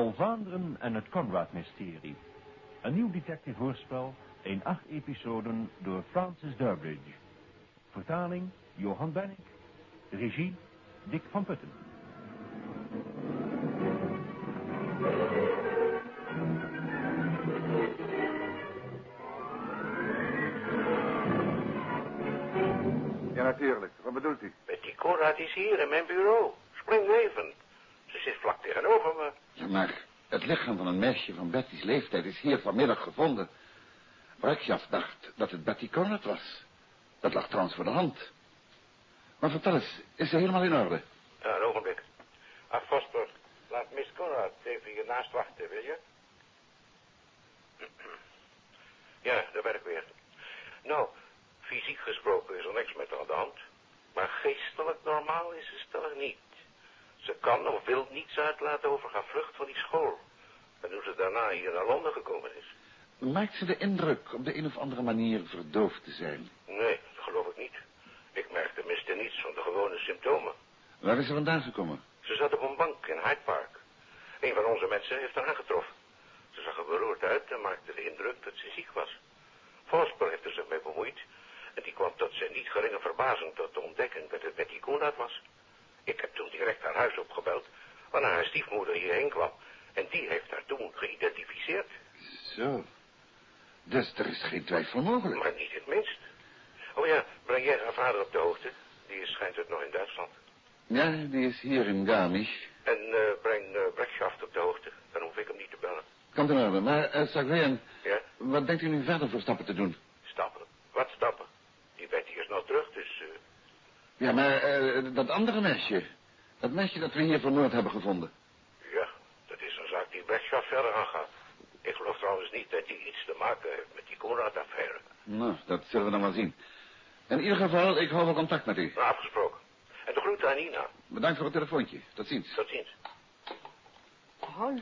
Paul Vaanderen en het Conrad-mysterie. Een nieuw detective-hoorspel in acht episoden door Francis Durbridge. Vertaling Johan Bennick. Regie Dick van Putten. Ja, natuurlijk. Wat bedoelt u? Betty Conrad is hier in mijn bureau. Spring even. Ze zit vlak tegenover me. Maar het lichaam van een meisje van Betty's leeftijd is hier vanmiddag gevonden. Brekschaft dacht dat het Betty Conrad was. Dat lag trouwens voor de hand. Maar vertel eens, is ze helemaal in orde? Ja, een ogenblik. Ach, Vosper, laat Miss Conrad even hiernaast wachten, wil je? Ja, daar ben ik weer. Nou, fysiek gesproken is er niks met aan de hand. Maar geestelijk normaal is ze stellig niet. Ze kan of wil niets uitlaten over haar vlucht van die school. En hoe ze daarna hier naar Londen gekomen is. Maakt ze de indruk op de een of andere manier verdoofd te zijn? Nee, dat geloof ik niet. Ik merk tenminste niets van de gewone symptomen. Waar is ze vandaan gekomen? Ze zat op een bank in Hyde Park. Een van onze mensen heeft haar aangetroffen. Ze zag er beroerd uit en maakte de indruk dat ze ziek was. Vosper heeft er zich mee bemoeid. En die kwam tot zijn niet geringe verbazing tot de ontdekking dat het Betty Conrad was. Ik heb toen direct haar huis opgebeld, waarna haar stiefmoeder hierheen kwam. En die heeft haar toen geïdentificeerd. Zo. Dus er is geen twijfel mogelijk. Maar niet het minst. Oh ja, breng jij haar vader op de hoogte? Die schijnt het nog in Duitsland. Ja, die is hier in Garmisch. En eh, breng uh, Brekschaft op de hoogte. Dan hoef ik hem niet te bellen. Komt in orde. Maar, uh, Sagrean, Ja? wat denkt u nu verder voor stappen te doen? Stappen. Wat stappen? Die Betty is nog terug, dus... eh, Ja, maar eh, dat andere meisje. Dat meisje dat we hier vermoord hebben gevonden. Ja, dat is een zaak die Brekschaft verder aangaat. Ik geloof trouwens niet dat hij iets te maken heeft met die Conrad-affaire. Nou, dat zullen we dan wel zien. In ieder geval, ik hou wel contact met u. Nou, afgesproken. En de groeten aan Nina. Bedankt voor het telefoontje. Tot ziens. Tot ziens. Paul,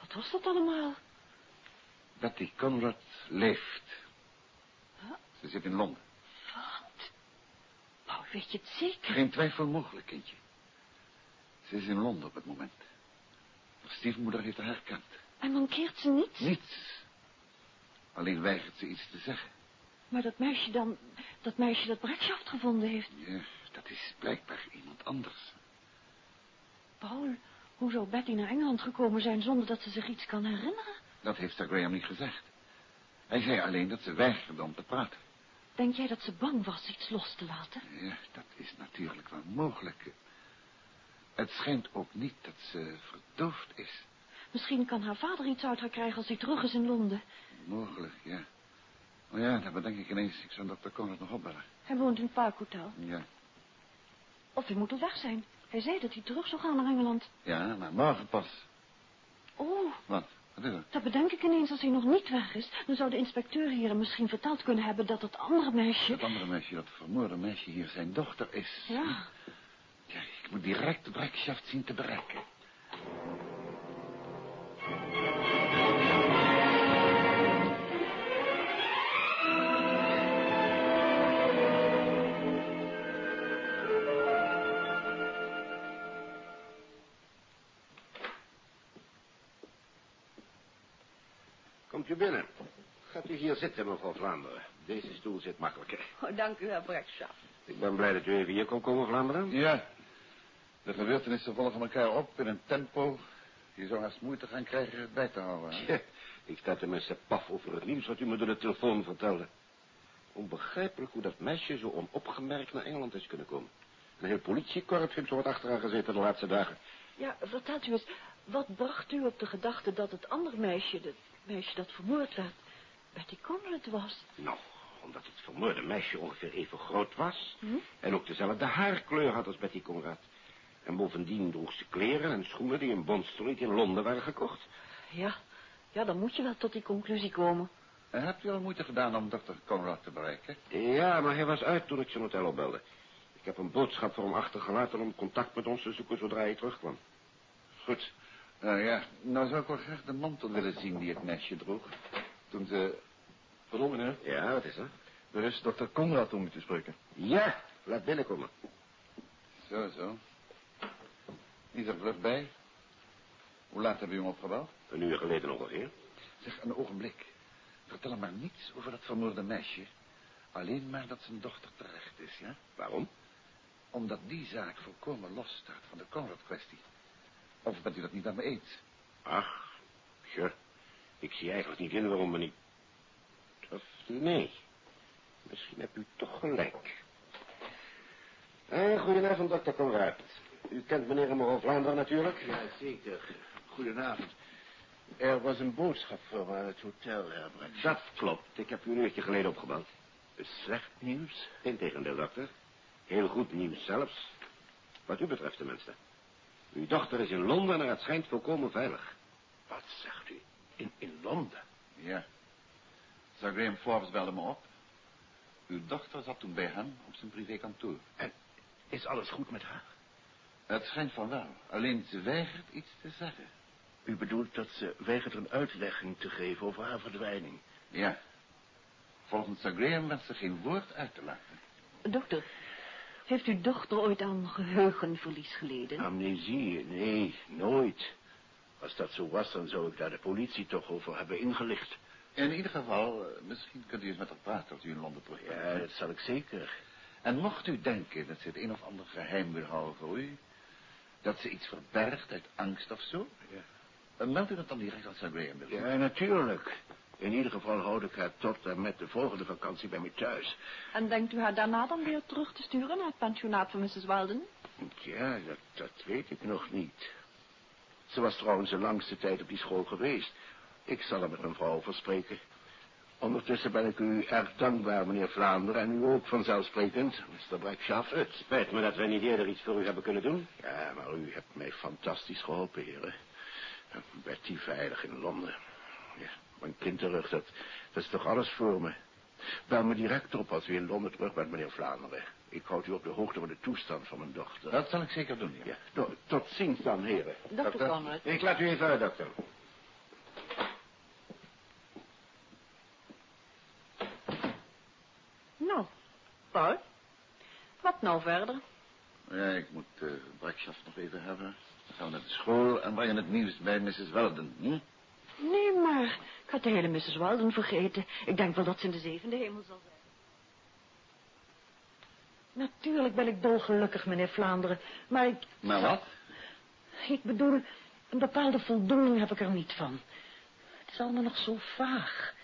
wat was dat allemaal? Betty Conrad leeft. Huh? Ze zit in Londen. Weet je het zeker? Geen twijfel mogelijk, kindje. Ze is in Londen op het moment. Haar stiefmoeder heeft haar herkend. En mankeert ze niet? Niets. Alleen weigert ze iets te zeggen. Maar dat meisje dan, dat meisje dat Brekschaft gevonden heeft. Ja, dat is blijkbaar iemand anders. Paul, hoe zou Betty naar Engeland gekomen zijn zonder dat ze zich iets kan herinneren? Dat heeft Sir Graham niet gezegd. Hij zei alleen dat ze weigerde om te praten. Denk jij dat ze bang was iets los te laten? Ja, dat is natuurlijk wel mogelijk. Het schijnt ook niet dat ze verdoofd is. Misschien kan haar vader iets uit haar krijgen als hij terug is in Londen. Mogelijk, ja. Oh ja, dat bedenk ik ineens. Ik zou dokter Conrad nog opbellen. Hij woont in Parkhotel. Ja. Of hij moet al weg zijn. Hij zei dat hij terug zou gaan naar Engeland. Ja, maar morgen pas. Oh, Wat? Wat is er? dat bedenk ik ineens als hij nog niet weg is. Dan zou de inspecteur hier hem misschien verteld kunnen hebben dat het andere meisje... Dat andere meisje, dat vermoorde meisje hier zijn dochter is. Ja, Ja, ik moet direct de brekschaft zien te bereiken. Binnen. Gaat u hier zitten, mevrouw Vlaanderen. Deze stoel zit makkelijker. oh, dank u, heer Brekschaft. Ik ben blij dat u even hier kon komen, Vlaanderen. Ja. De gebeurtenissen volgen elkaar op in een tempo. Je zou haast moeite gaan krijgen het bij te houden. Ja, ik sta tenminste paf over het nieuws wat u me door de telefoon vertelde. Onbegrijpelijk hoe dat meisje zo onopgemerkt naar Engeland is kunnen komen. Een heel politiekorps heeft zo wat achteraan gezeten de laatste dagen. Ja, vertelt u eens, wat bracht u op de gedachte dat het andere meisje, het meisje dat vermoord werd, Betty Conrad was? Nou, omdat het vermoorde meisje ongeveer even groot was... Hm? en ook dezelfde haarkleur had als Betty Conrad. En bovendien droeg ze kleren en schoenen die in Bond Street in Londen waren gekocht. Ja, ja, dan moet je wel tot die conclusie komen. En hebt u al moeite gedaan om dokter Conrad te bereiken? Ja, maar hij was uit toen ik zijn hotel opbelde. Ik heb een boodschap voor hem achtergelaten om contact met ons te zoeken zodra hij terugkwam. Goed. Nou ja, nou zou ik wel graag de mantel willen zien die het meisje droeg. Toen ze... Pardon, meneer. Ja, wat is er? Er is dokter Conrad om u te spreken. Ja, laat binnenkomen. Zo, zo. Niet er vlug bij. Hoe laat hebben u hem opgebeld? Een uur geleden ongeveer. Zeg, een ogenblik. Vertel hem maar niets over dat vermoorde meisje. Alleen maar dat zijn dochter terecht is, ja? Waarom? Omdat die zaak volkomen losstaat van de Conrad-kwestie. Of bent u dat niet met me eens? Ach, ja. Ik zie eigenlijk niet in waarom we niet... Of nee. Misschien hebt u toch gelijk. Eh, goedenavond, dokter Conrad. U kent meneer en mevrouw Vlaanderen natuurlijk? Ja, zeker. Goedenavond. Er was een boodschap voor me aan het hotel, Herr Brecht. Dat klopt. Ik heb u een uurtje geleden opgebeld. Slecht nieuws? Integendeel, dokter. Heel goed nieuws zelfs. Wat u betreft tenminste. Uw dochter is in Londen en het schijnt volkomen veilig. Wat zegt u? In, in Londen? Ja. Sir Graham Forbes belde me op. Uw dochter zat toen bij hem op zijn privékantoor. En is alles goed met haar? Het schijnt van wel. Alleen ze weigert iets te zeggen. U bedoelt dat ze weigert een uitlegging te geven over haar verdwijning? Ja. Volgens Sir Graham wenst ze geen woord uit te laten. Dokter, heeft uw dochter ooit aan geheugenverlies geleden? Amnesie? Nee, nooit. Als dat zo was, dan zou ik daar de politie toch over hebben ingelicht. In ieder geval, eh, misschien kunt u eens met haar praten als u in Londen terug bent. Ja, dat zal ik zeker. En mocht u denken dat ze het een of ander geheim wil houden voor u... dat ze iets verbergt uit angst of zo... Ja. dan meldt u dat dan direct aan Sir Graham. wil. Ja, natuurlijk. In ieder geval houd ik haar tot en met de volgende vakantie bij me thuis. En denkt u haar daarna dan weer terug te sturen naar het pensionaat van Mrs. Walden? Ja, dat, dat weet ik nog niet. Ze was trouwens de langste tijd op die school geweest. Ik zal er met mijn vrouw over spreken. Ondertussen ben ik u erg dankbaar, meneer Vlaanderen, en u ook vanzelfsprekend, Mr. Brekschaff. Het spijt me dat wij niet eerder iets voor u hebben kunnen doen. Ja, maar u hebt mij fantastisch geholpen, heren. Betty veilig in Londen. Ja, mijn kind terug, dat, dat is toch alles voor me. Bel me direct op als u in Londen terug bent, meneer Vlaanderen. Ik houd u op de hoogte van de toestand van mijn dochter. Dat zal ik zeker doen, ja. Ja, tot, ziens dan, heren. Dokter Conrad. Ik laat u even uit, dokter. Nou, Paul, wat nou verder? Ja, ik moet uh, Brekschaft nog even hebben. Dan gaan we naar de school en brengen het nieuws bij Mrs. Weldon. Hm? Nee, maar ik had de hele Mrs. Walden vergeten. Ik denk wel dat ze in de zevende hemel zal zijn. Natuurlijk ben ik dolgelukkig, meneer Vlaanderen, maar ik... Maar wat? Ik bedoel, een bepaalde voldoening heb ik er niet van. Het is allemaal nog zo vaag.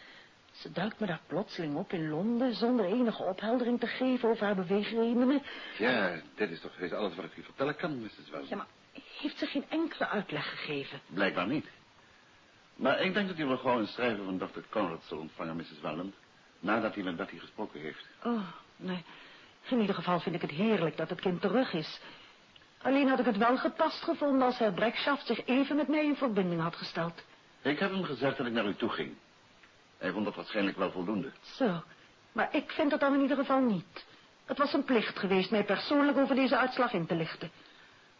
Ze duikt me daar plotseling op in Londen... zonder enige opheldering te geven over haar beweegredenen. Ja, dit is toch alles wat ik u vertellen kan, Mrs. Weldon. Ja, maar heeft ze geen enkele uitleg gegeven? Blijkbaar niet. Maar ik denk dat hij wel gewoon een schrijver van Dr. Conrad zal ontvangen, Mrs. Weldon. Nadat hij met Betty gesproken heeft. Oh, nee. In ieder geval vind ik het heerlijk dat het kind terug is. Alleen had ik het wel gepast gevonden als Herr Brekschaft zich even met mij in verbinding had gesteld. Ik heb hem gezegd dat ik naar u toe ging. Hij vond dat waarschijnlijk wel voldoende. Zo, maar ik vind dat dan in ieder geval niet. Het was een plicht geweest mij persoonlijk over deze uitslag in te lichten.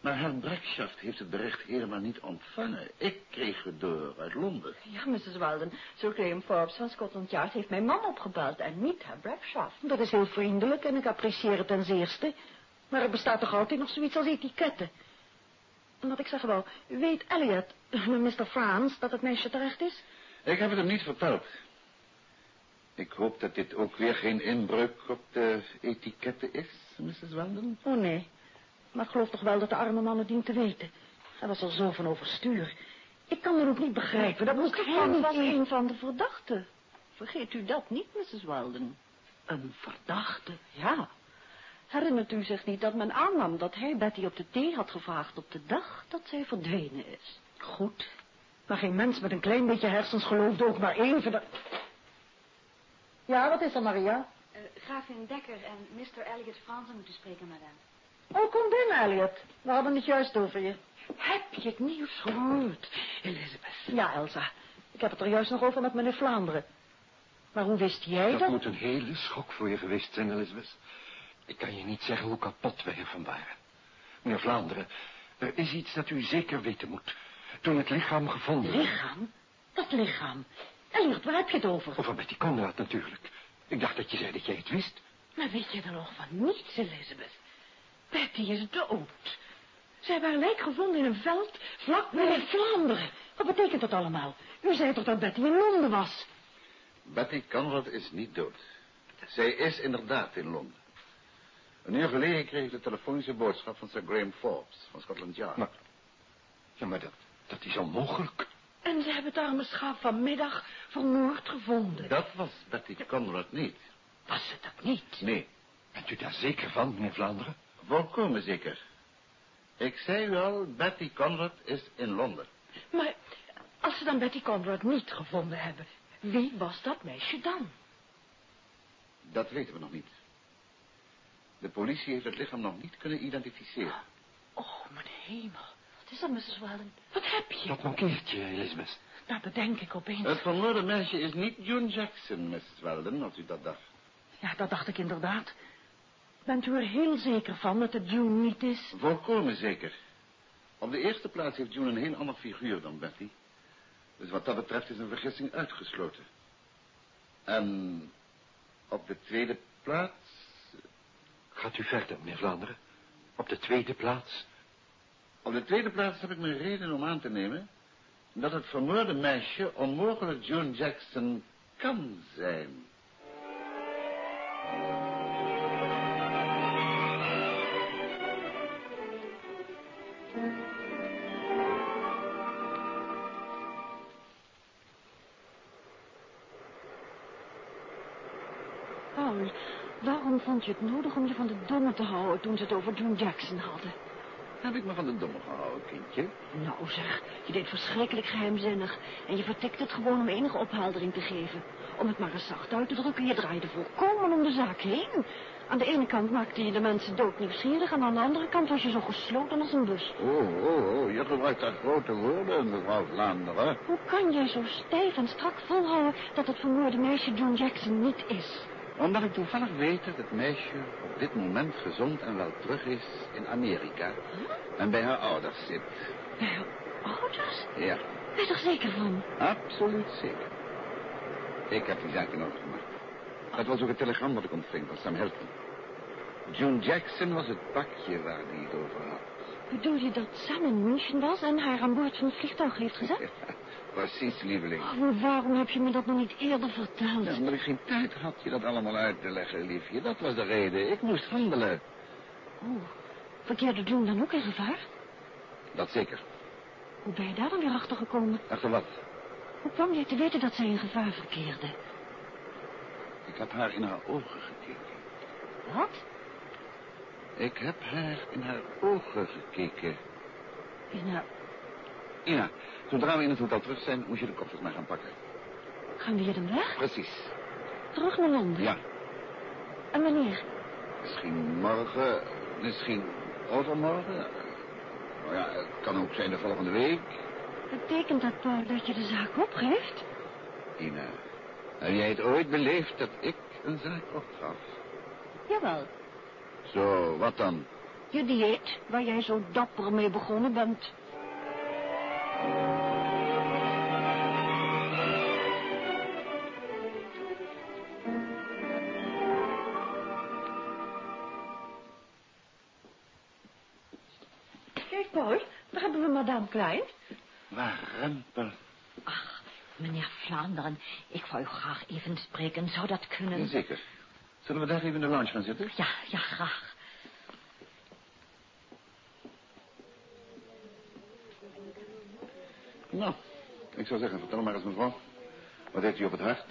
Maar Herr Brekschaft heeft het bericht helemaal niet ontvangen. Ik kreeg het door uit Londen. Ja, Mrs. Walden, Sir Graham Forbes van Scotland Yard heeft mijn man opgebeld en niet Herr Brekschaft. Dat is heel vriendelijk en ik apprecieer het ten zeerste. Maar er bestaat toch altijd nog zoiets als etiketten. En wat ik zeg wel, weet Elliot, Mr. Frans, dat het meisje terecht is? Ik heb het hem niet verteld. Ik hoop dat dit ook weer geen inbreuk op de etiketten is, Mrs. Weldon. Oh nee, maar ik geloof toch wel dat de arme man het dient te weten. Hij was er zo van overstuur. Ik kan er ook niet begrijpen. Dat moest hij niet was een van de verdachten. Vergeet u dat niet, Mrs. Walden? Een verdachte? Ja. Herinnert u zich niet dat men aannam dat hij Betty op de thee had gevraagd op de dag dat zij verdwenen is? Goed. Maar geen mens met een klein beetje hersens geloofde ook maar één van de... Ja, wat is er, Maria? Uh, Gravin Dekker en Mr. Elliot Fransen moeten spreken, madame. Oh, kom binnen, Elliot. We hadden het juist over je. Heb je het nieuws gehoord, Elizabeth? Ja, Elsa. Ik heb het er juist nog over met meneer Vlaanderen. Maar hoe wist jij dat? Dat moet een hele schok voor je geweest zijn, Elizabeth. Ik kan je niet zeggen hoe kapot wij ervan waren. Meneer Vlaanderen, er is iets dat u zeker weten moet. Toen het lichaam gevonden. Lichaam? Dat lichaam? Elliot, waar heb je het over? Over Betty Conrad natuurlijk. Ik dacht dat je zei dat jij het wist. Maar weet je er nog van niets, Elizabeth? Betty is dood. Ze hebben haar lijk gevonden in een veld vlak bij Vlaanderen. Wat betekent dat allemaal? U zei toch dat Betty in Londen was? Betty Conrad is niet dood. Zij is inderdaad in Londen. Een uur geleden kreeg ik de telefonische boodschap van Sir Graham Forbes van Scotland Yard. Maar, ja, maar dat, dat is onmogelijk. En ze hebben het arme schaap vanmiddag vermoord gevonden. Dat was Betty Conrad niet. Was het dat niet? Nee, Bent u daar zeker van, meneer Vlaanderen? Volkomen zeker. Ik zei u al, Betty Conrad is in Londen. Maar als ze dan Betty Conrad niet gevonden hebben, wie was dat meisje dan? Dat weten we nog niet. De politie heeft het lichaam nog niet kunnen identificeren. Oh, mijn hemel. Wat is dat, Mrs. Wallen? Wat heb je? Dat mankeert je, Elizabeth. Nou, dat denk ik opeens. Het vermoorde meisje is niet June Jackson, Mrs. Weldon, als u dat dacht. Ja, dat dacht ik inderdaad. Bent u er heel zeker van dat het June niet is? Volkomen zeker. Op de eerste plaats heeft June een heel ander figuur dan Betty. Dus wat dat betreft is een vergissing uitgesloten. En op de tweede plaats... Gaat u verder, meneer Vlaanderen? Op de tweede plaats? Op de tweede plaats heb ik mijn reden om aan te nemen... dat het vermoorde meisje onmogelijk June Jackson kan zijn. Vond je het nodig om je van de domme te houden toen ze het over June Jackson hadden? Heb ik me van de domme gehouden, kindje? Nou zeg, je deed verschrikkelijk geheimzinnig. En je vertikte het gewoon om enige opheldering te geven. Om het maar eens zacht uit te drukken, je draaide volkomen om de zaak heen. Aan de ene kant maakte je de mensen doodnieuwsgierig... en aan de andere kant was je zo gesloten als een bus. Oh, oh, oh, je gebruikt daar grote woorden, mevrouw Vlaanderen. Hoe kan jij zo stijf en strak volhouden dat het vermoorde meisje John Jackson niet is? Omdat ik toevallig weet dat het meisje op dit moment gezond en wel terug is in Amerika. En bij haar ouders zit. Bij haar ouders? Ja, Ben je er zeker van? absoluut zeker. Ik heb die zaak in orde gemaakt. Dat was ook het telegram dat ik ontving van Sam Hilton. June Jackson was het pakje waar hij het over had. Bedoel je dat Sam in München was en haar aan boord van het vliegtuig heeft gezet? Precies, lieveling. Oh, waarom heb je me dat nog niet eerder verteld? Ja, omdat ik geen tijd had je dat allemaal uit te leggen, liefje. Dat was de reden. Ik moest handelen. Oh, verkeerde June dan ook in gevaar? Dat zeker. Hoe ben je daar dan weer achter gekomen? Achter wat? Hoe kwam je te weten dat zij in gevaar verkeerde? Ik heb haar in haar ogen gekeken. Wat? Ik heb haar in haar ogen gekeken. In haar... Ja, zodra we in het hotel terug zijn, moet je de koffers maar gaan pakken. Gaan we hier dan weg? Precies. Terug naar Londen? Ja, En wanneer? misschien morgen, misschien overmorgen. Nou ja, het kan ook zijn de volgende week. Betekent dat, Paul, dat je de zaak opgeeft? Ina, heb jij het ooit beleefd dat ik een zaak opgaf? Jawel. Zo, wat dan? Je dieet, waar jij zo dapper mee begonnen bent. Kijk, Paul, daar hebben we madame Klein. Waar rempel. Ach, meneer Vlaanderen, ik wou u graag even spreken. Zou dat kunnen? Zeker. Zullen we daar even in de lounge gaan zitten? Ja, ja, graag. Nou, ik zou zeggen, vertel maar eens mevrouw. Wat heeft u op het hart?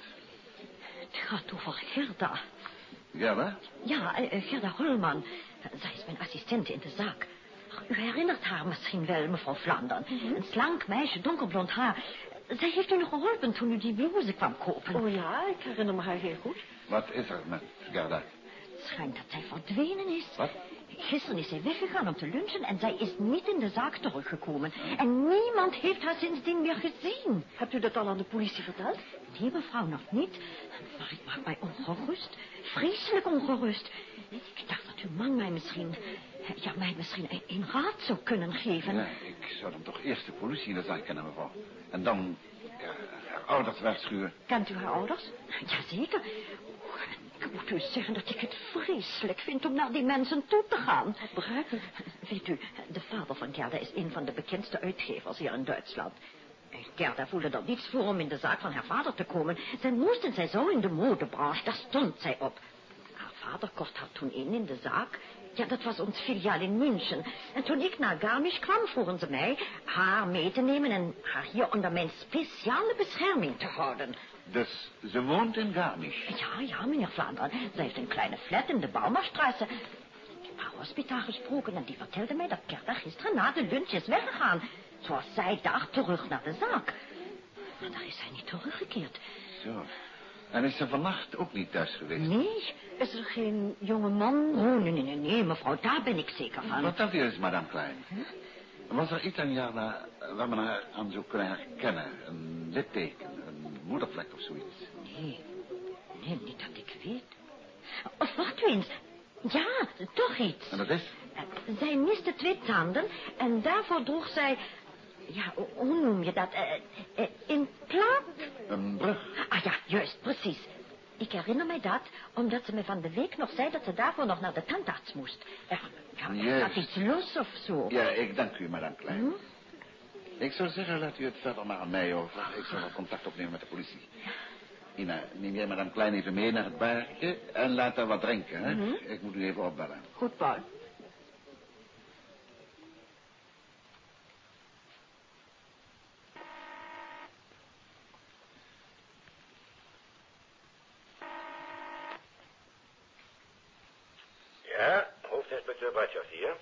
Het gaat over Gerda. Gerda? Ja, eh, eh, Gerda Holman. Zij is mijn assistent in de zaak. U herinnert haar misschien wel, mevrouw Vlaanderen. Een slank meisje, donkerblond haar. Zij heeft u nog geholpen toen u die blouse kwam kopen. Oh ja, ik herinner me haar heel goed. Wat is er met Gerda? Het schijnt dat zij verdwenen is. Wat? Gisteren is zij weggegaan om te lunchen en zij is niet in de zaak teruggekomen. En niemand heeft haar sindsdien meer gezien. Hebt u dat al aan de politie verteld? Nee, mevrouw, nog niet. Maar ik maak mij ongerust. Vreselijk ongerust. Ik dacht dat uw man mij misschien... Ja, mij misschien een, een raad zou kunnen geven. Ja, ik zou dan toch eerst de politie in de zaak kennen, mevrouw. En dan ja, haar ouders wegschuwen. Kent u haar ouders? Jazeker. U zeggen dat ik het vreselijk vind om naar die mensen toe te gaan. Begrijp ik. Weet u, de vader van Gerda is een van de bekendste uitgevers hier in Duitsland. En Gerda voelde er niets voor om in de zaak van haar vader te komen. Zij moest en zij zou in de modebranche, daar stond zij op. Haar vader kocht haar toen in in de zaak. Ja, dat was ons filiaal in München. En toen ik naar Garmisch kwam, vroegen ze mij haar mee te nemen en haar hier onder mijn speciale bescherming te houden. Dus ze woont in Garmisch. Ja, ja, meneer Vlaanderen. Zij heeft een kleine flat in de Baumerstraße. Ik heb haar hospitaal gesproken en die vertelde mij dat Gerda gisteren na de lunch is weggegaan. Zoals zij dacht, terug naar de zaak. Maar daar is zij niet teruggekeerd. Zo. En is ze vannacht ook niet thuis geweest? Nee, is er geen jonge man? Oh, nee, nee, nee, nee, mevrouw, daar ben ik zeker van. Wat u eens, madame Klein. Was er iets aan Jarna waar men haar aan zou kunnen herkennen? Een litteken, moedervlek of zoiets? Nee, nee, niet dat ik weet. Of wacht u eens. Ja, toch iets. En dat is? Eh, Zij miste twee tanden en daarvoor droeg zij... Ja, ho- hoe noem je dat? Eh, eh, in plaat? Een brug. Ah ja, juist, precies. Ik herinner mij dat, omdat ze me van de week nog zei dat ze daarvoor nog naar de tandarts moest. Ja, Juist. dat iets los of zo? Ja, ik dank u, madame Klein. Ik zou zeggen, laat u het verder maar aan mij over. Ik zal wel contact opnemen met de politie. Ina, neem jij madame Klein even mee naar het barretje en laat haar wat drinken, hè? Ik moet u even opbellen. Goed, Paul. Ja, hoofdinspecteur Bartjoff hier.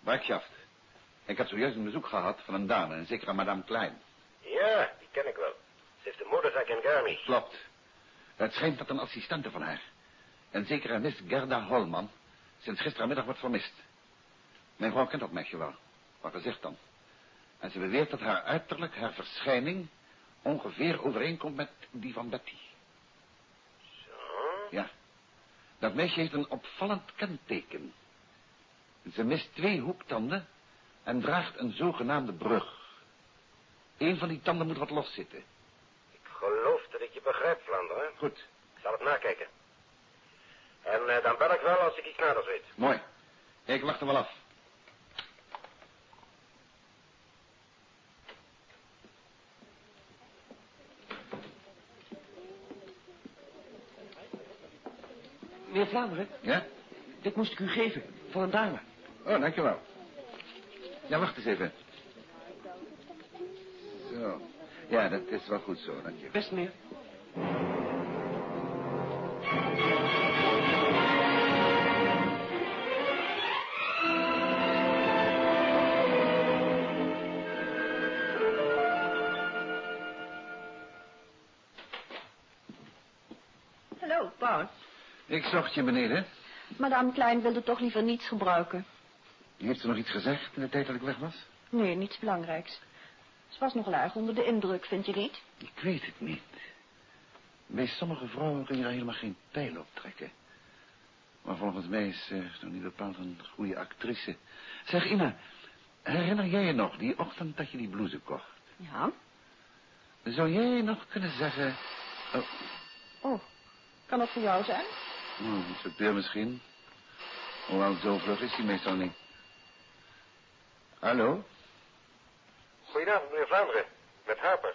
Wakschaft. Ik heb zojuist een bezoek gehad van een dame, een zekere madame Klein. Ja, die ken ik wel. Ze heeft een motorzaak in Garmisch. Klopt. Het schijnt dat een assistente van haar, een zekere Miss Gerda Holman, sinds gisterenmiddag wordt vermist. Mijn vrouw kent dat meisje wel. Wat gezegd dan. En ze beweert dat haar uiterlijk, haar verschijning, ongeveer overeenkomt met die van Betty. Zo. Ja. Dat meisje heeft een opvallend kenteken. Ze mist twee hoektanden en draagt een zogenaamde brug. Een van die tanden moet wat loszitten. Ik geloof dat ik je begrijp, Vlaanderen. Goed, Ik zal het nakijken. En eh, dan bel ik wel als ik iets naders weet. mooi. Ik wacht er wel af. Meneer Vlaanderen, Ja? dit moest ik u geven. Voor een dame. Oh, dankjewel. Ja, wacht eens even. Zo. Ja, dat is wel goed zo, dank je. Best, meneer. Hallo, Paul. Ik zocht je beneden. Madame Klein wilde toch liever niets gebruiken. Heeft ze nog iets gezegd in de tijd dat ik weg was? Nee, niets belangrijks. Ze was nog erg onder de indruk, vind je niet? Ik weet het niet. Bij sommige vrouwen kun je daar helemaal geen pijl op trekken. Maar volgens mij is ze nog niet bepaald een goede actrice. Zeg, Ina, herinner jij je nog die ochtend dat je die blouse kocht? Ja. Zou jij nog kunnen zeggen... Oh, Oh, kan dat voor jou zijn? oh inspecteur misschien. Hoewel zo vlug is hij meestal niet. Hallo? Goedenavond, meneer Vlaanderen. Met Harper.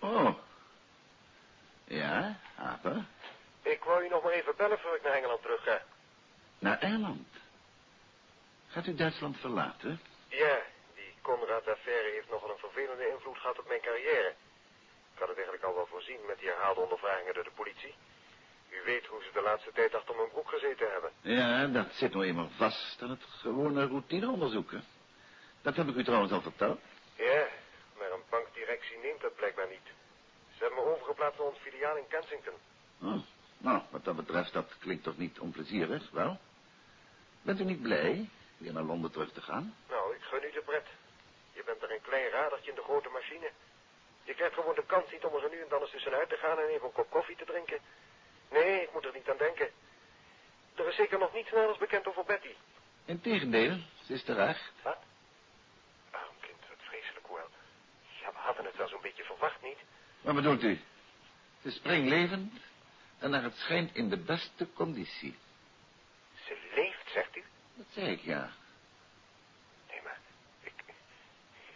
Oh. Ja, Aper. Ik wou u nog maar even bellen voor ik naar Engeland terug ga. Naar Engeland. Gaat u Duitsland verlaten? Ja, die Conrad-affaire heeft nogal een vervelende invloed gehad op mijn carrière. Ik had het eigenlijk al wel voorzien met die herhaalde ondervragingen door de politie. U weet hoe ze de laatste tijd achter mijn broek gezeten hebben. Ja, dat zit nou eenmaal vast aan het gewone routineonderzoeken. Dat heb ik u trouwens al verteld. Ja, maar een bankdirectie neemt dat blijkbaar niet. Ze hebben me overgeplaatst naar ons filiaal in Kensington. Oh, nou, wat dat betreft, dat klinkt toch niet onplezierig, wel? Bent u niet blij weer naar Londen terug te gaan? Nou, ik gun u de pret. Je bent er een klein radertje in de grote machine. Je krijgt gewoon de kans niet om er zo nu en dan eens tussenuit te gaan en even een kop koffie te drinken. Nee, ik moet er niet aan denken. Er is zeker nog niets naders bekend over Betty. Integendeel, ze is terecht. Wat? hadden het wel zo'n beetje verwacht, niet? Wat bedoelt u? Ze springlevend en naar het schijnt in de beste conditie. Ze leeft, zegt u? Dat zei ik, ja. Nee, maar ik,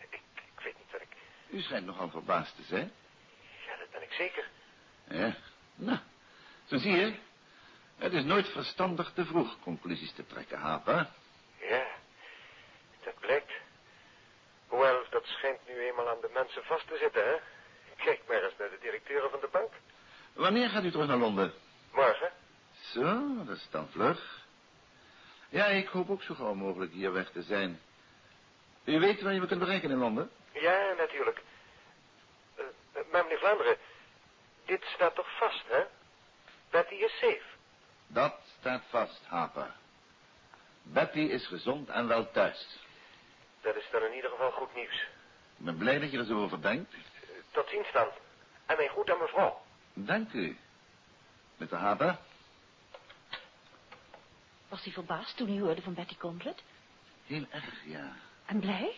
ik, ik weet niet wat ik... U schijnt nogal verbaasd te zijn. Ja, dat ben ik zeker. Ja, nou, zo zie je. Het is nooit verstandig te vroeg conclusies te trekken, Hapa. Ja, dat blijkt. Dat schijnt nu eenmaal aan de mensen vast te zitten, hè? Kijk maar eens naar de directeuren van de bank. Wanneer gaat u terug naar Londen? Morgen? Zo, dat is dan vlug. Ja, ik hoop ook zo gauw mogelijk hier weg te zijn. U weet waar je me kunt bereiken in Londen? Ja, natuurlijk. Eh, maar meneer Vlaanderen, dit staat toch vast, hè? Betty is safe. Dat staat vast, Haper. Betty is gezond en wel thuis. Dat is dan in ieder geval goed nieuws. Ik ben blij dat je er zo over denkt. Eh, Tot ziens dan. En mijn goed aan mevrouw. Dank u. Mr. Haper? Was hij verbaasd toen hij hoorde van Betty Conklin? Heel erg, ja. En blij?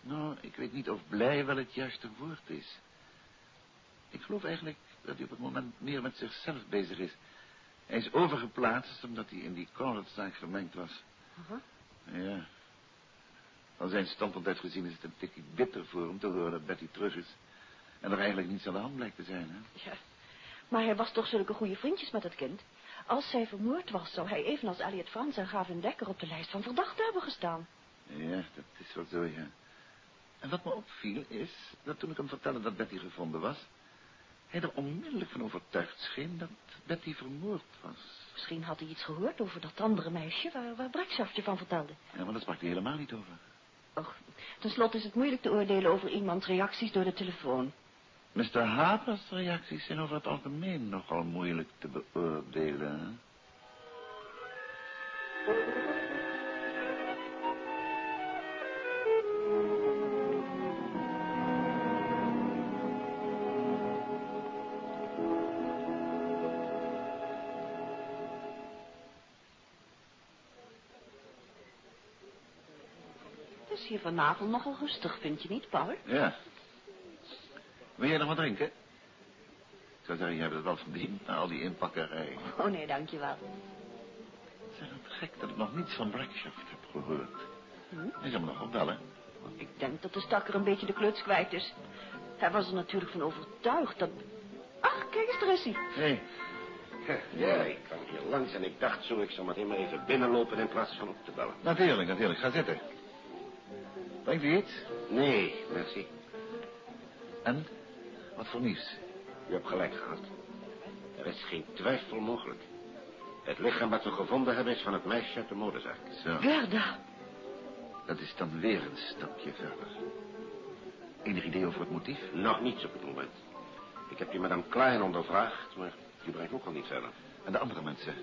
Nou, ik weet niet of blij wel het juiste woord is. Ik geloof eigenlijk dat hij op het moment meer met zichzelf bezig is. Hij is overgeplaatst omdat hij in die Conrad-zaak gemengd was. Ja. Van zijn standpunt uit gezien is het een tikje bitter voor hem te horen dat Betty terug is. En er eigenlijk niets aan de hand blijkt te zijn, hè? Ja. Maar hij was toch zulke goede vriendjes met het kind. Als zij vermoord was, zou hij evenals Elliot Frans en Gavin Dekker op de lijst van verdachten hebben gestaan. Ja, dat is wel zo, ja. En wat me opviel is dat toen ik hem vertelde dat Betty gevonden was... hij er onmiddellijk van overtuigd scheen dat Betty vermoord was. Misschien had hij iets gehoord over dat andere meisje waar, waar van vertelde. Ja, maar daar sprak hij helemaal niet over. Och, tenslotte is het moeilijk te oordelen over iemands reacties door de telefoon. Mr. Harper's reacties zijn over het algemeen nogal moeilijk te beoordelen. Hier vanavond nogal rustig, vind je niet, Paul? Ja. Wil jij nog wat drinken? Ik zou zeggen, je hebt het wel verdiend na al die inpakkerij. Oh nee, dankjewel. Zeg, het gek dat ik nog niets van Brakshaft heb gehoord. Hm? Hij zou me nog opbellen. Ik denk dat de stakker een beetje de kluts kwijt is. Hij was er natuurlijk van overtuigd dat... Ach, kijk eens, daar is hij. Hé, Ja, ik kwam hier langs en ik dacht zo, ik zal meteen maar even binnenlopen in plaats van op te bellen. natuurlijk, natuurlijk. Ga zitten. Brengt u iets? Nee, merci. En? Wat voor nieuws? U hebt gelijk gehad. Er is geen twijfel mogelijk. Het lichaam wat we gevonden hebben is van het meisje uit de modezaak. Zo, Gerda. dat is dan weer een stapje verder. Enig idee over het motief? Nog niets op het moment. Ik heb die madame Klein ondervraagd, maar die brengt ook al niet verder. En de andere mensen?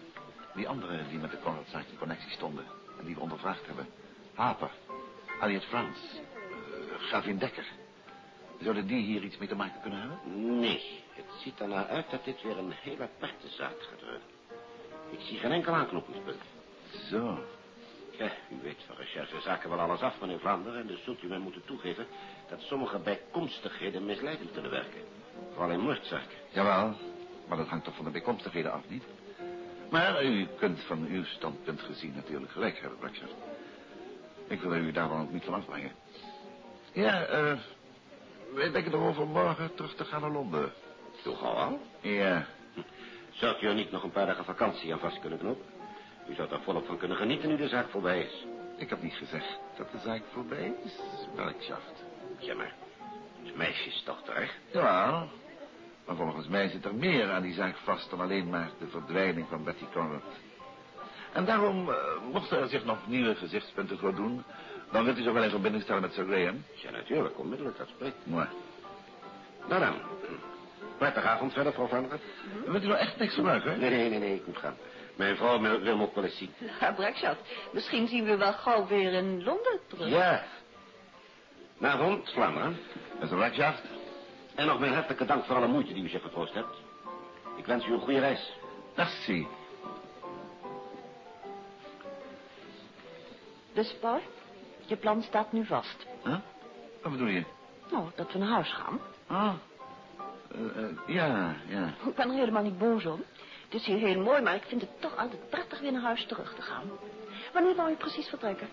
Die anderen die met de Conradzaak in connectie stonden en die we ondervraagd hebben. Haper, Elliot Frans, eh, Gavin Dekker. Zouden die hier iets mee te maken kunnen hebben? Nee, het ziet ernaar uit dat dit weer een hele aparte zaak gaat worden. Ik zie geen enkel aanknopingspunt. Zo. Ja, u weet van recherchezaken wel alles af, meneer Vlaanderen... en dus zult u mij moeten toegeven dat sommige bijkomstigheden misleidend kunnen werken. Vooral in moordzaken. Jawel, maar dat hangt toch van de bijkomstigheden af, niet? Maar u kunt van uw standpunt gezien natuurlijk gelijk hebben, Brakshaft. Ik wil u daar dan ook niet van afbrengen. Ja, eh... wij denken erover morgen terug te gaan naar Londen. Toch al? Ja, Zou u er niet nog een paar dagen vakantie aan vast kunnen knopen? U zou er volop van kunnen genieten nu de zaak voorbij is. ik heb niet gezegd dat de zaak voorbij is, Brakshaft. Ja, maar het meisje is toch terecht? Jawel, maar volgens mij zit er meer aan die zaak vast dan alleen maar de verdwijning van Betty Conrad. En daarom, eh, mochten er zich nog nieuwe gezichtspunten voordoen, dan wilt u zich wel in verbinding stellen met Sir Graham. Ja, natuurlijk, onmiddellijk, dat spreekt. Mooi. Nou dan, prettige avond verder, mevrouw Vlaanderen. Wilt u nou echt niks gebruiken? Nee, nee, nee, nee, ik moet gaan. Mijn vrouw wil me ook wel eens zien. Ja, Brakshaft. Misschien zien we wel gauw weer in Londen terug. Ja. Navond, Vlaanderen. Dat is een Brakshaft. En nog mijn hartelijke dank voor alle moeite die u zich getroost hebt. Ik wens u een goede reis. Merci. Dus, Paul, je plan staat nu vast. Huh? Wat bedoel je? Nou, dat we naar huis gaan. Ah. Eh, eh, ja, ja. Ik ben er helemaal niet boos om. Het is hier heel mooi, maar ik vind het toch altijd prettig weer naar huis terug te gaan. Wanneer wou je precies vertrekken?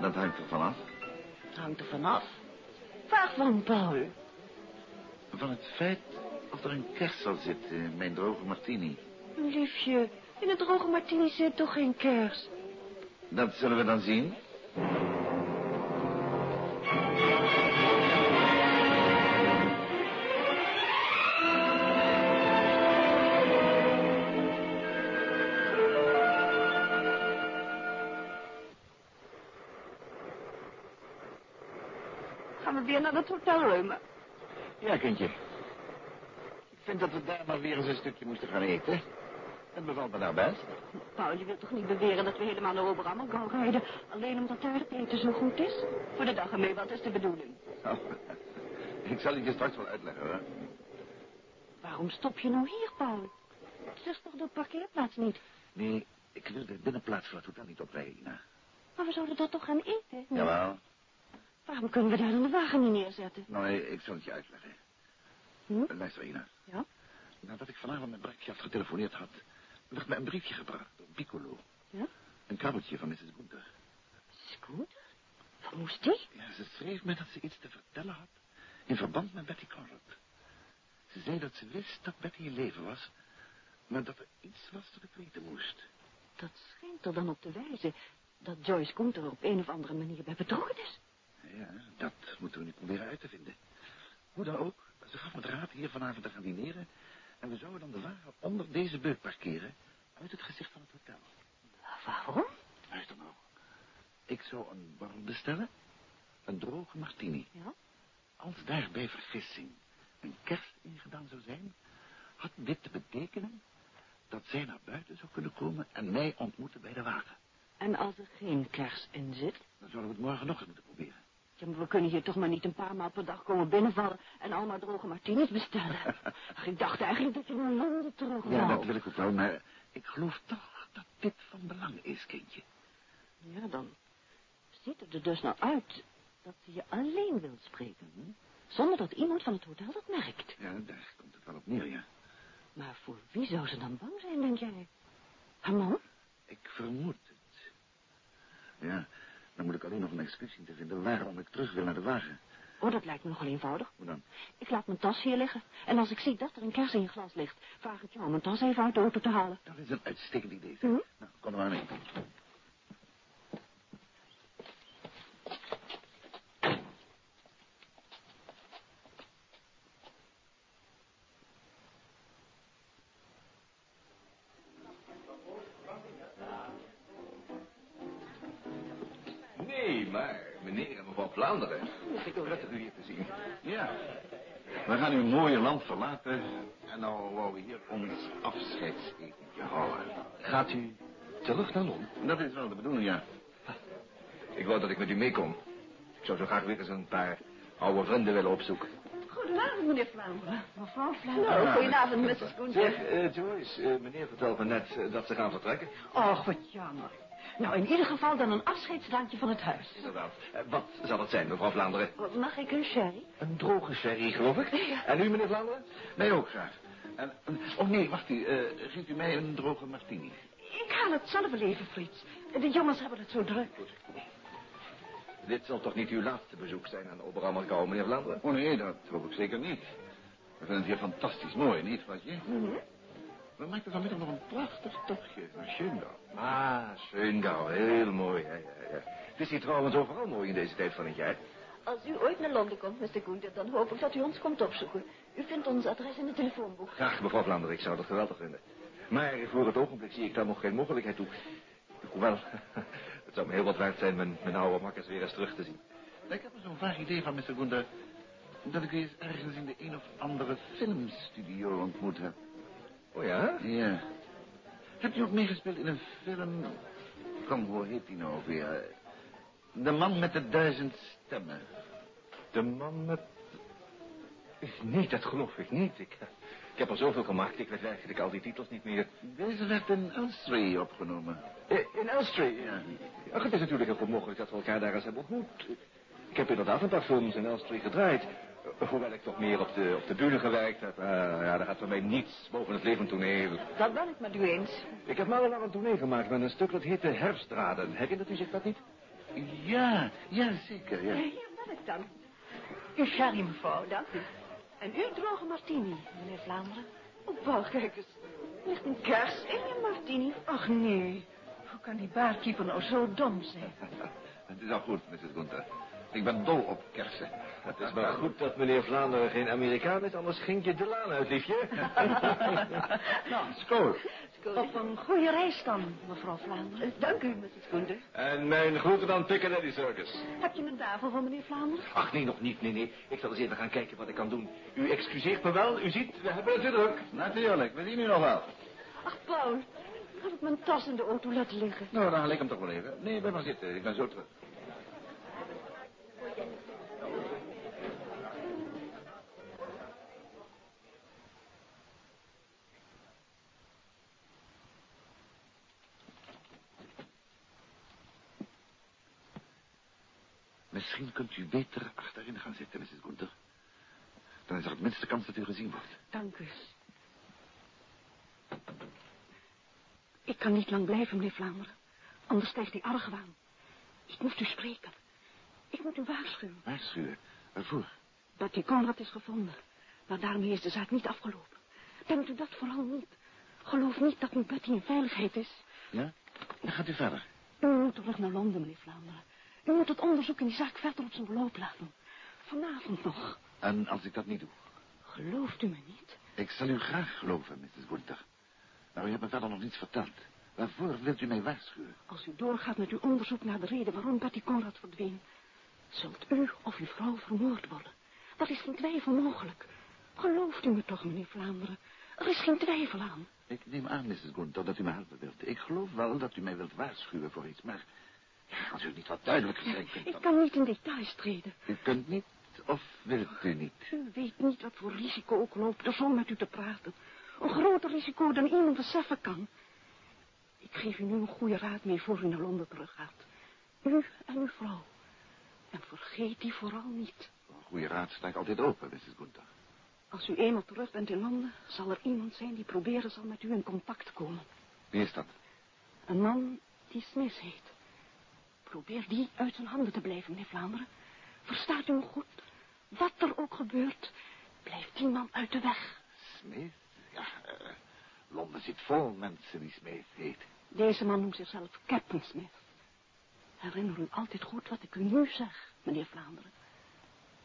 Dat hangt er vanaf. Hangt er vanaf. Waarvan, Paul? Van het feit of er een kersel zit in mijn droge martini. Liefje, in het droge martini zit toch geen kers? Dat zullen we dan zien. Gaan we weer naar het hotel, Reume? Ja, kindje. Ik vind dat we daar maar weer eens een stukje moesten gaan eten. Het bevalt me nou best. Paul, je wilt toch niet beweren dat we helemaal naar Oberammer gaan rijden... alleen omdat daar het eten zo goed is? Voor de dag ermee, wat is de bedoeling? Oh, ik zal het je straks wel uitleggen, hoor. Waarom stop je nou hier, Paul? Het is toch de parkeerplaats niet? Nee, ik wil de binnenplaats van het hotel niet oprijden, Ina. Maar we zouden dat toch gaan eten? Jawel. Waarom kunnen we daar dan de wagen niet neerzetten? Nou, nee, ik zal het je uitleggen. Hm? Luister, Ina. Ja? Nadat ik vanavond met Brekje getelefoneerd had... werd me een briefje gebracht door Piccolo. Ja? Een krabbeltje van Mrs. Gunther. Scooter? Wat moest die? Ja, ze schreef me dat ze iets te vertellen had... in verband met Betty Conrad. Ze zei dat ze wist dat Betty in leven was... maar dat er iets was dat ik weten moest. Dat schijnt er dan op te wijzen dat Joyce Gunther er op een of andere manier bij betrokken is. Ja, dat moeten we nu proberen uit te vinden. Hoe dan ook, ze gaf me de raad hier vanavond te gaan dineren... en we zouden dan de wagen onder deze beuk parkeren... uit het gezicht van het hotel. Waarom? Luister nou. Ik zou een borrel bestellen, een droge martini. Ja? Als daar bij vergissing een kerst ingedaan zou zijn... had dit te betekenen dat zij naar buiten zou kunnen komen... en mij ontmoeten bij de wagen. En als er geen kers in zit? Dan zouden we het morgen nog eens moeten proberen. Ja, maar we kunnen hier toch maar niet een paar maal per dag komen binnenvallen en allemaal droge martinis bestellen. Ach, ik dacht eigenlijk dat je naar Londen terug wou. Ja, dat wil ik ook wel, maar ik geloof toch dat dit van belang is, kindje. Ja, dan ziet het er dus nou uit dat ze je alleen wil spreken. Hm? Zonder dat iemand van het hotel dat merkt. Ja, daar komt het wel op neer, ja. Maar voor wie zou ze dan bang zijn, denk jij? Haar man? Ik vermoed het. Ja, dan moet ik alleen nog een excuus zien te vinden waarom ik terug wil naar de wagen. Oh, dat lijkt me nogal eenvoudig. Hoe dan? Ik laat mijn tas hier liggen. En als ik zie dat er een kers in je glas ligt, vraag ik jou om mijn tas even uit de auto te halen. Dat is een uitstekend idee. Hm? Nou, kom er maar mee. Land verlaten en nou wou we hier ons afscheidsetentje houden. Gaat u terug naar Londen? Dat is wel de bedoeling, ja. Ik wou dat ik met u mee kon. Ik zou zo graag weer eens een paar oude vrienden willen opzoeken. Goedenavond, meneer Vlaanderen. Mevrouw Vlaanderen. Nou, goedenavond, Mrs. Gunther. Zeg, eh, Joyce, eh, meneer vertelde me net eh, dat ze gaan vertrekken. Och, wat jammer. Nou, in ieder geval dan een afscheidsdankje van het huis. Inderdaad. Eh, wat zal het zijn, mevrouw Vlaanderen? Mag ik een sherry? Een droge sherry, geloof ik. En u, meneer Vlaanderen? Mij ook graag. En, oh nee, wacht u. eh geeft u mij een droge martini. Ik haal het zelf wel even, Frits. De jongens hebben het zo druk. Dit zal toch niet uw laatste bezoek zijn aan Oberammergouw, meneer Vlaanderen? Oh nee, dat hoop ik zeker niet. We vinden het hier fantastisch mooi, niet, Watje? Mhm. We maakten vanmiddag nog een prachtig tochtje naar Schöndau. Ah, Schöndau, heel mooi. Ja, ja, ja. Het is hier trouwens overal mooi in deze tijd van het jaar. Als u ooit naar Londen komt, Mr. Gunther, dan hoop ik dat u ons komt opzoeken. U vindt ons adres in het telefoonboek. Graag, mevrouw Vlaanderen, ik zou dat geweldig vinden. Maar voor het ogenblik zie ik daar nog geen mogelijkheid toe. Hoewel, het zou me heel wat waard zijn mijn, mijn oude makkers weer eens terug te zien. Ik heb er zo'n vaag idee van, Mr. Gunther... dat ik u eens ergens in de een of andere filmstudio ontmoet heb. Oh ja? Ja. Hebt u ook meegespeeld in een film... Kom, hoe heet die nou weer? De man met de duizend stemmen. De man met... Nee, dat geloof ik niet. Ik, ik heb er zoveel gemaakt, ik weet eigenlijk al die titels niet meer. Deze werd in Elstree opgenomen. Eh, In Elstree? Ja. Ach, het is natuurlijk heel goed mogelijk dat we elkaar daar eens hebben ontmoet. Ik heb inderdaad een paar films in Elstree gedraaid. Hoewel ik toch meer op de, op de bühne gewerkt heb. Eh, ja, daar gaat voor mij niets boven het levend toneel. Dat ben ik met u eens. Ik heb maandenlang een tournee gemaakt met een stuk dat heette Herfstdraden. Herinnert u zich dat niet? Ja, ja, zeker, ja. Hier ben ik dan. Uw sherry, mevrouw, dank u. En u droge martini, meneer Vlaanderen. Oh, Paul, kijk eens. Er ligt een kers in je martini. Ach, nee. Hoe kan die baarkeeper nou zo dom zijn? Het is al goed, Mrs. Gunther. Ik ben dol op kersen. Het is maar goed dat meneer Vlaanderen geen Amerikaan is, anders ging je de laan uit, liefje. nou, skool. Op een goede reis dan, mevrouw Vlaanderen. Dank u, Mrs. Gunther. En mijn groeten aan Piccadilly Circus. Heb je een tafel van meneer Vlaanderen? Ach, nee, nog niet, nee, nee. Ik zal eens even gaan kijken wat ik kan doen. U excuseert me wel, u ziet, we hebben het druk. Natuurlijk, we zien u nog wel. Ach, Paul, heb ik mijn tas in de auto laten liggen? Nou, dan haal ik hem toch wel even. Nee, blijf maar zitten, ik ben zo terug. Misschien kunt u beter achterin gaan zitten, Mrs. Gunther. Dan is er het minste kans dat u gezien wordt. Dank u. Ik kan niet lang blijven, meneer Vlaanderen. Anders stijgt die argwaan. Ik moet u spreken. Ik moet u waarschuwen. Waarschuwen? Waarvoor? Betty Conrad is gevonden. Maar daarmee is de zaak niet afgelopen. Denkt u dat vooral niet. Geloof niet dat uw Betty in veiligheid is. Ja? Dan gaat u verder. U moet terug naar Londen, meneer Vlaanderen. U moet het onderzoek in die zaak verder op zijn beloop laten. Vanavond nog. En als ik dat niet doe? Gelooft u me niet? Ik zal u graag geloven, Mrs. Gunther. Maar u hebt me verder nog niets verteld. Waarvoor wilt u mij waarschuwen? Als u doorgaat met uw onderzoek naar de reden waarom Betty Conrad verdween... zult u of uw vrouw vermoord worden. Dat is geen twijfel mogelijk. Gelooft u me toch, meneer Vlaanderen. Er is geen twijfel aan. Ik neem aan, Mrs. Gunther, dat u me helpen wilt. Ik geloof wel dat u mij wilt waarschuwen voor iets, maar... Als u niet wat duidelijker zijn kunt, Ik kan niet in details treden. U kunt niet, of wilt u niet? U weet niet wat voor risico ik loop door zo met u te praten. Een groter risico dan iemand beseffen kan. Ik geef u nu een goede raad mee voor u naar Londen teruggaat. U en uw vrouw. En vergeet die vooral niet. Een goede raad sta ik altijd open, Mrs. Gunther. Als u eenmaal terug bent in Londen, zal er iemand zijn die proberen zal met u in contact te komen. Wie is dat? Een man die Smith heet. Probeer die uit zijn handen te blijven, meneer Vlaanderen. Verstaat u me goed? Wat er ook gebeurt, blijft die man uit de weg. Smith? Ja, eh, Londen zit vol mensen die Smith heet. Deze man noemt zichzelf Captain Smith. Herinner u altijd goed wat ik u nu zeg, meneer Vlaanderen.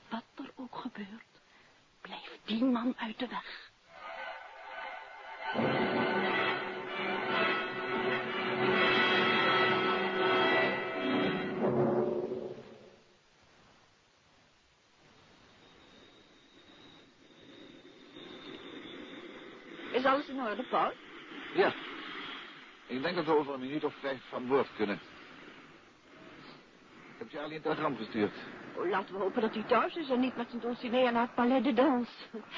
Wat er ook gebeurt, blijft die man uit de weg. Paul? Ja. Ik denk dat we over een minuut of vijf van boord kunnen. Ik heb Charlie een telegram gestuurd. Oh, laten we hopen dat hij thuis is en niet met zijn dulcinea naar het Palais de Danse.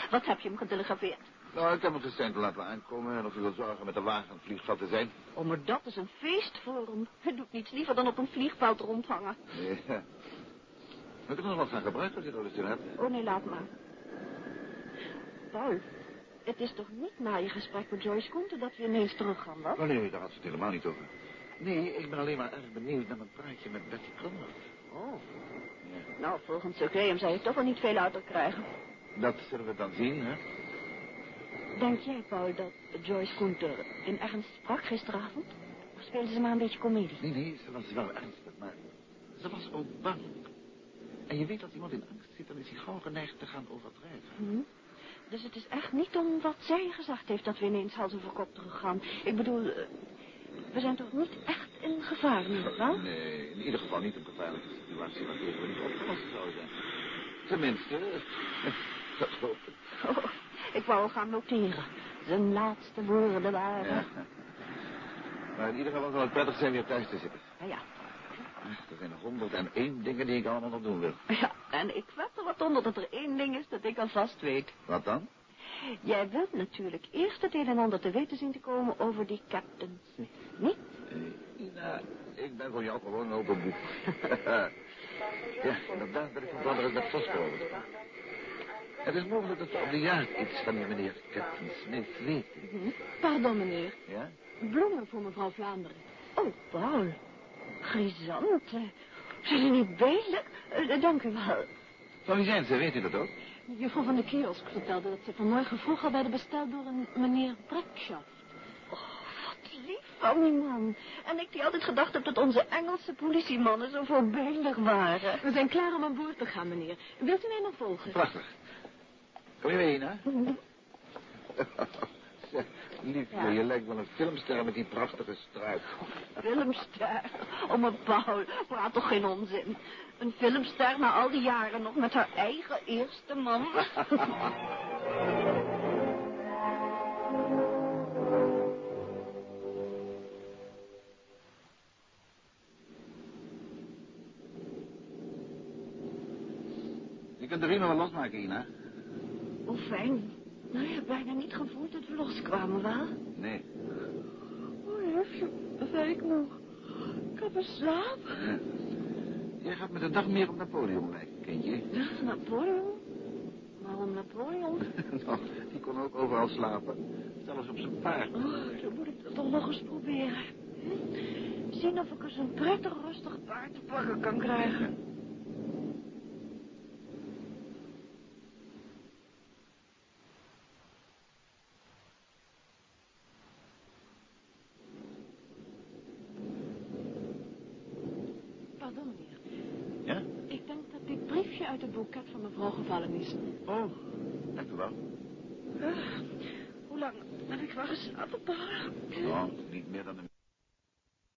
Wat heb je hem getelegrafeerd? Nou, ik heb hem gezegd laten aankomen en of u wil zorgen met de wagen aan het vliegveld te zijn. Oh, maar dat is een feest voor hem. Hij doet niets liever dan op een vliegveld rondhangen. Nee. We kunnen er wat van gebruiken als je er lust in hebt. Oh, nee, laat maar. Paul, het is toch niet na je gesprek met Joyce Koenten dat we ineens teruggaan, wat? Oh nee, daar had ze het helemaal niet over. Nee, ik ben alleen maar erg benieuwd naar mijn praatje met Betty Conrad. Oh. Nou, volgens Sir Graham zou je toch wel niet veel uit krijgen. Dat zullen we dan zien, hè? Denk jij, Paul, dat Joyce Koenter in ernst sprak gisteravond? Of speelde ze maar een beetje komedie? Nee, nee, ze was wel ernstig, maar ze was ook bang. En je weet dat iemand in angst zit, dan is hij gauw geneigd te gaan overdrijven. Hm? Dus het is echt niet om wat zij gezegd heeft dat we ineens hals over kop teruggaan. Ik bedoel, eh, we zijn toch niet echt in gevaar nu, wel? Nee, in ieder geval niet een gevaarlijke situatie waartegen we niet opgelost zouden zijn. Tenminste, dat hoop ik. Oh, ik wou gaan noteren. Zijn laatste woorden waren... Ja. Maar in ieder geval zal het prettig zijn weer thuis te zitten. Ja, ja. Er zijn nog honderd en één dingen die ik allemaal nog doen wil. Ja, en ik wed er wat onder dat er één ding is dat ik alvast weet. Wat dan? Jij wilt natuurlijk eerst het een en ander te weten zien te komen over die Captain Smith, niet? Eh, nou, ik ben voor jou gewoon een open boek. ja, inderdaad ben ik van plan eens met over. Het is mogelijk dat we op de jacht iets van die meneer Captain Smith weten. Hm? Pardon, meneer. Ja? Bloemen voor mevrouw Vlaanderen. Oh, Paul. Grisant. Zijn ze niet bezig? Eh, dank u wel. Van wie zijn ze, weet u dat ook? Juffrouw van de kiosk vertelde dat ze vanmorgen vroeg al werden besteld door een meneer Brekschaft. Lief van die man. En ik die altijd gedacht heb dat onze Engelse politiemannen zo voorbeeldig waren. We zijn klaar om aan boord te gaan, meneer. Wilt u mij nog volgen? Prachtig. Kom je mee, hè? Liefje, je lijkt wel een filmster met die prachtige struik. Filmster. Oh, maar Paul, praat toch geen onzin. Een filmster na al die jaren nog met haar eigen eerste man. Je kunt de riemen wel losmaken, Ina. Hoe fijn. Nou, je hebt bijna niet gevoeld dat we loskwamen, wel? Nee. Oh, weet ik nog. Ik heb een slaap. Ja. Jij gaat met de dag meer op Napoleon lijken, kindje. Ja, Napoleon? Waarom Napoleon? nou, die kon ook overal slapen. Zelfs op zijn paard. Oh, dan moet ik dat toch nog eens proberen. Hm? Zien of ik eens een prettig rustig paard te pakken kan krijgen. Pardon, meneer. Ja? Ik denk dat dit briefje uit het boeket van mevrouw gevallen is. Oh, dank u wel. Ah, hoe lang heb ik wel geslapen, Paul? Oh, niet meer dan een